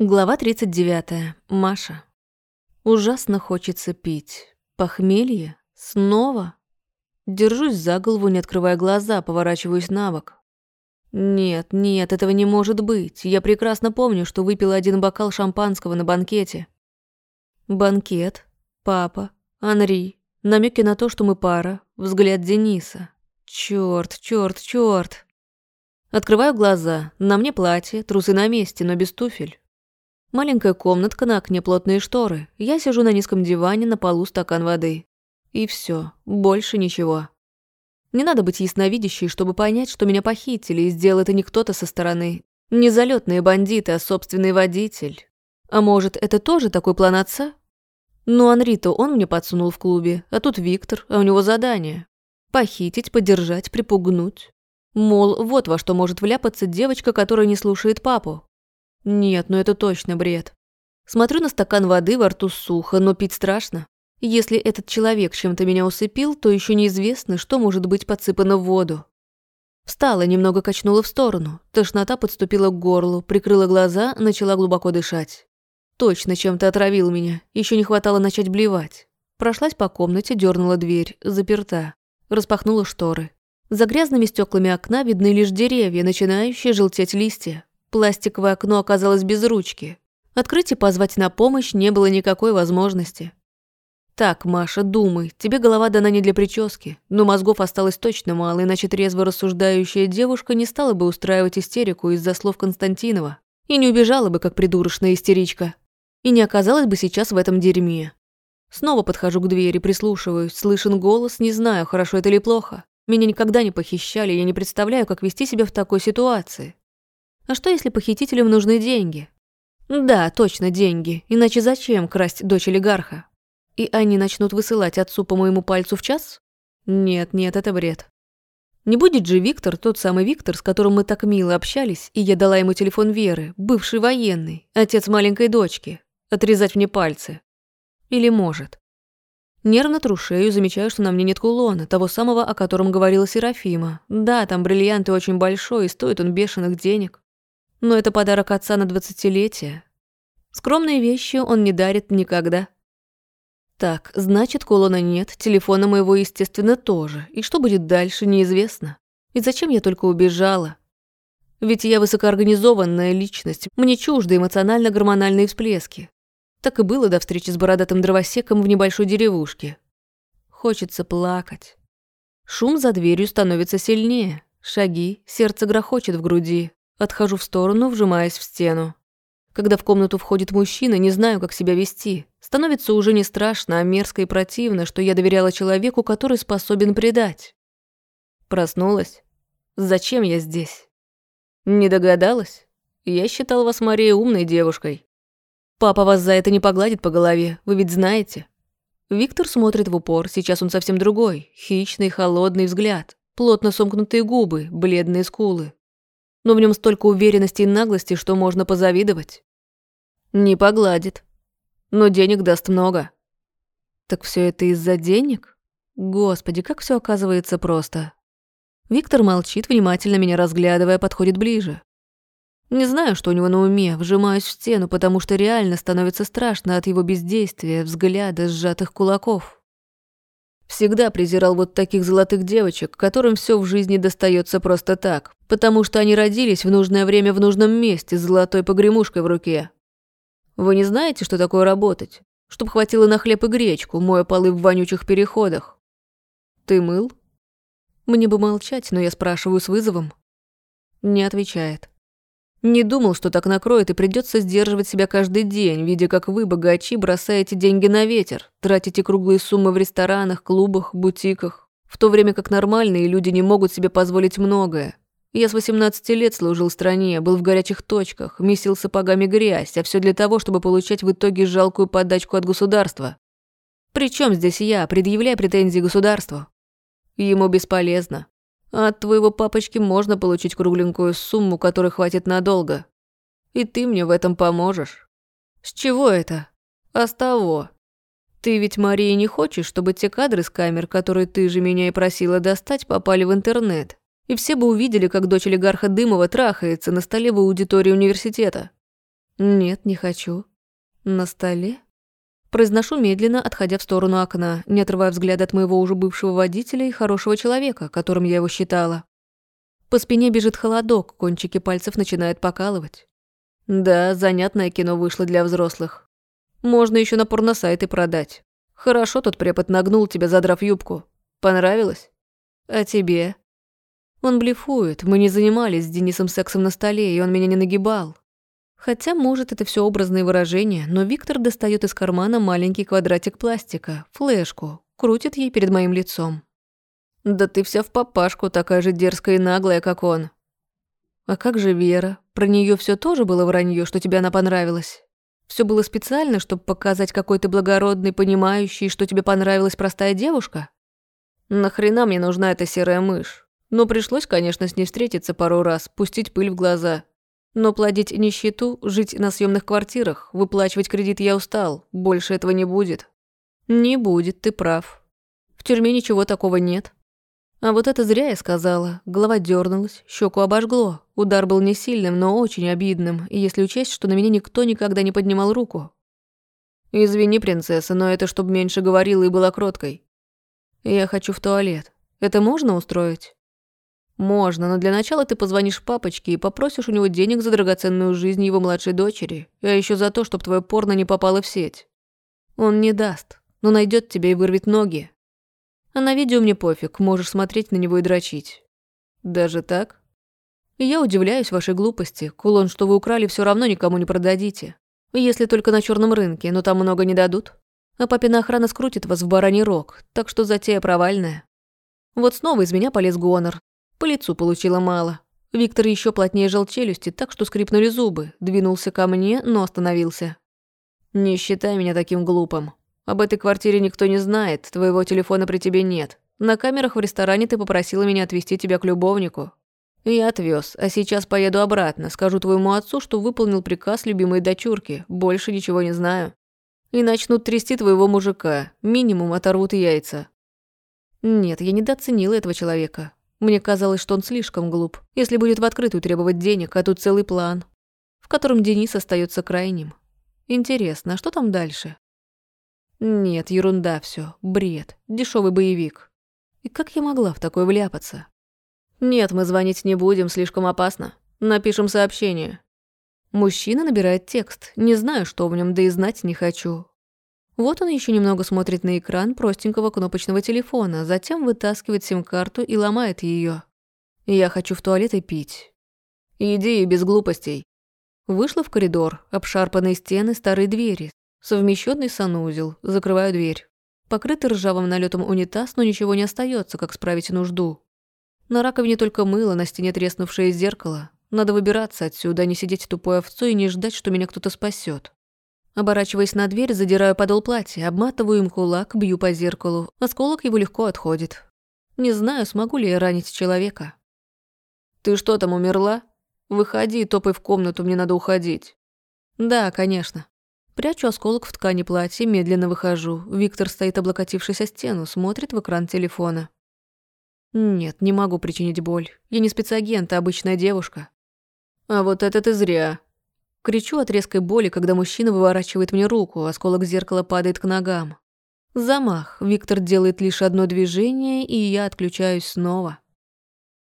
Глава 39. Маша. Ужасно хочется пить. Похмелье? Снова? Держусь за голову, не открывая глаза, поворачиваюсь на бок. Нет, нет, этого не может быть. Я прекрасно помню, что выпила один бокал шампанского на банкете. Банкет, папа, Анри, намеки на то, что мы пара, взгляд Дениса. Чёрт, чёрт, чёрт. Открываю глаза. На мне платье, трусы на месте, но без туфель. Маленькая комнатка на окне плотные шторы. Я сижу на низком диване, на полу стакан воды. И все, больше ничего. Не надо быть ясновидящей, чтобы понять, что меня похитили, и сделал это не кто-то со стороны. Не залетные бандиты, а собственный водитель. А может, это тоже такой план отца? Ну, Анрито он мне подсунул в клубе, а тут Виктор, а у него задание. Похитить, подержать, припугнуть. Мол, вот во что может вляпаться девочка, которая не слушает папу. Нет, ну это точно бред. Смотрю на стакан воды, во рту сухо, но пить страшно. Если этот человек чем-то меня усыпил, то еще неизвестно, что может быть подсыпано в воду. Встала, немного качнула в сторону. Тошнота подступила к горлу, прикрыла глаза, начала глубоко дышать. Точно чем-то отравил меня, еще не хватало начать блевать. Прошлась по комнате, дернула дверь, заперта. Распахнула шторы. За грязными стеклами окна видны лишь деревья, начинающие желтеть листья. Пластиковое окно оказалось без ручки. Открыть и позвать на помощь не было никакой возможности. «Так, Маша, думай, тебе голова дана не для прически, но мозгов осталось точно мало, иначе трезво рассуждающая девушка не стала бы устраивать истерику из-за слов Константинова и не убежала бы, как придурочная истеричка, и не оказалась бы сейчас в этом дерьме. Снова подхожу к двери, прислушиваюсь, слышен голос, не знаю, хорошо это или плохо. Меня никогда не похищали, я не представляю, как вести себя в такой ситуации. А что, если похитителям нужны деньги? Да, точно деньги, иначе зачем красть дочь олигарха? И они начнут высылать отцу по моему пальцу в час? Нет, нет, это бред. Не будет же Виктор, тот самый Виктор, с которым мы так мило общались, и я дала ему телефон Веры, бывший военный, отец маленькой дочки, отрезать мне пальцы. Или может. Нервно тру шею, замечаю, что на мне нет кулона, того самого, о котором говорила Серафима. Да, там бриллианты очень большой, и стоит он бешеных денег но это подарок отца на двадцатилетие. Скромные вещи он не дарит никогда. Так, значит, кулона нет, телефона моего, естественно, тоже. И что будет дальше, неизвестно. И зачем я только убежала? Ведь я высокоорганизованная личность, мне чужды эмоционально-гормональные всплески. Так и было до встречи с бородатым дровосеком в небольшой деревушке. Хочется плакать. Шум за дверью становится сильнее. Шаги, сердце грохочет в груди. Отхожу в сторону, вжимаясь в стену. Когда в комнату входит мужчина, не знаю, как себя вести. Становится уже не страшно, а мерзко и противно, что я доверяла человеку, который способен предать. Проснулась. Зачем я здесь? Не догадалась? Я считал вас, Мария, умной девушкой. Папа вас за это не погладит по голове, вы ведь знаете. Виктор смотрит в упор, сейчас он совсем другой. Хищный, холодный взгляд, плотно сомкнутые губы, бледные скулы но в нем столько уверенности и наглости, что можно позавидовать. Не погладит, но денег даст много. Так все это из-за денег? Господи, как все оказывается просто. Виктор молчит, внимательно меня разглядывая, подходит ближе. Не знаю, что у него на уме, вжимаюсь в стену, потому что реально становится страшно от его бездействия, взгляда, сжатых кулаков. Всегда презирал вот таких золотых девочек, которым все в жизни достается просто так, потому что они родились в нужное время в нужном месте с золотой погремушкой в руке. Вы не знаете, что такое работать? Чтоб хватило на хлеб и гречку, моя полы в вонючих переходах. Ты мыл? Мне бы молчать, но я спрашиваю с вызовом. Не отвечает. Не думал, что так накроет, и придется сдерживать себя каждый день, видя, как вы, богачи, бросаете деньги на ветер, тратите круглые суммы в ресторанах, клубах, бутиках, в то время как нормальные люди не могут себе позволить многое. Я с 18 лет служил стране, был в горячих точках, месил сапогами грязь, а все для того, чтобы получать в итоге жалкую подачку от государства. Причем здесь я, предъявляя претензии государству? Ему бесполезно. От твоего папочки можно получить кругленькую сумму, которой хватит надолго. И ты мне в этом поможешь. С чего это? А с того. Ты ведь, Мария, не хочешь, чтобы те кадры с камер, которые ты же меня и просила достать, попали в интернет? И все бы увидели, как дочь олигарха Дымова трахается на столе в аудитории университета. Нет, не хочу. На столе? Произношу медленно, отходя в сторону окна, не отрывая взгляд от моего уже бывшего водителя и хорошего человека, которым я его считала. По спине бежит холодок, кончики пальцев начинают покалывать. Да, занятное кино вышло для взрослых. Можно еще на порносайты продать. Хорошо тот препод нагнул тебя, задрав юбку. Понравилось? А тебе? Он блефует. Мы не занимались с Денисом сексом на столе, и он меня не нагибал. Хотя, может, это все образные выражения, но Виктор достает из кармана маленький квадратик пластика, флешку, крутит ей перед моим лицом. «Да ты вся в папашку, такая же дерзкая и наглая, как он». «А как же Вера? Про нее все тоже было вранье, что тебе она понравилась?» Все было специально, чтобы показать, какой ты благородный, понимающий, что тебе понравилась простая девушка? Нахрена мне нужна эта серая мышь? Но пришлось, конечно, с ней встретиться пару раз, пустить пыль в глаза. Но плодить нищету, жить на съемных квартирах, выплачивать кредит я устал. Больше этого не будет. Не будет, ты прав. В тюрьме ничего такого нет. А вот это зря я сказала. Голова дернулась, щеку обожгло. Удар был не сильным, но очень обидным, если учесть, что на меня никто никогда не поднимал руку. «Извини, принцесса, но это чтобы меньше говорила и была кроткой. Я хочу в туалет. Это можно устроить?» «Можно, но для начала ты позвонишь папочке и попросишь у него денег за драгоценную жизнь его младшей дочери, а еще за то, чтобы твое порно не попало в сеть. Он не даст, но найдет тебя и вырвет ноги. А на видео мне пофиг, можешь смотреть на него и дрочить. Даже так? Я удивляюсь вашей глупости. Кулон, что вы украли, все равно никому не продадите. Если только на черном рынке, но там много не дадут. А папина охрана скрутит вас в бараний рог, так что затея провальная. Вот снова из меня полез гонор, по лицу получила мало. Виктор еще плотнее жал челюсти, так что скрипнули зубы. Двинулся ко мне, но остановился. «Не считай меня таким глупым. Об этой квартире никто не знает, твоего телефона при тебе нет. На камерах в ресторане ты попросила меня отвезти тебя к любовнику. Я отвез, а сейчас поеду обратно, скажу твоему отцу, что выполнил приказ любимой дочурки, больше ничего не знаю. И начнут трясти твоего мужика, минимум оторвут яйца». Нет, я недооценила этого человека. Мне казалось, что он слишком глуп, если будет в открытую требовать денег, а тут целый план, в котором Денис остается крайним. Интересно, а что там дальше? Нет, ерунда все, бред, дешевый боевик. И как я могла в такое вляпаться? Нет, мы звонить не будем, слишком опасно. Напишем сообщение. Мужчина набирает текст. Не знаю, что в нем, да и знать не хочу. Вот он еще немного смотрит на экран простенького кнопочного телефона, затем вытаскивает сим-карту и ломает ее. Я хочу в туалет и пить. Иди и без глупостей. Вышла в коридор, обшарпанные стены, старые двери, совмещенный санузел, закрываю дверь. Покрытый ржавым налетом унитаз, но ничего не остается, как справить нужду. На раковине только мыло, на стене треснувшее зеркало. Надо выбираться отсюда, а не сидеть тупой овцой и не ждать, что меня кто-то спасет. Оборачиваясь на дверь, задираю подол платья, обматываю им кулак, бью по зеркалу. Осколок его легко отходит. Не знаю, смогу ли я ранить человека. «Ты что там, умерла? Выходи и топай в комнату, мне надо уходить». «Да, конечно». Прячу осколок в ткани платья, медленно выхожу. Виктор стоит, облокотившись о стену, смотрит в экран телефона. «Нет, не могу причинить боль. Я не спецагент, а обычная девушка». «А вот это ты зря», Кричу от резкой боли, когда мужчина выворачивает мне руку, осколок зеркала падает к ногам. Замах. Виктор делает лишь одно движение, и я отключаюсь снова.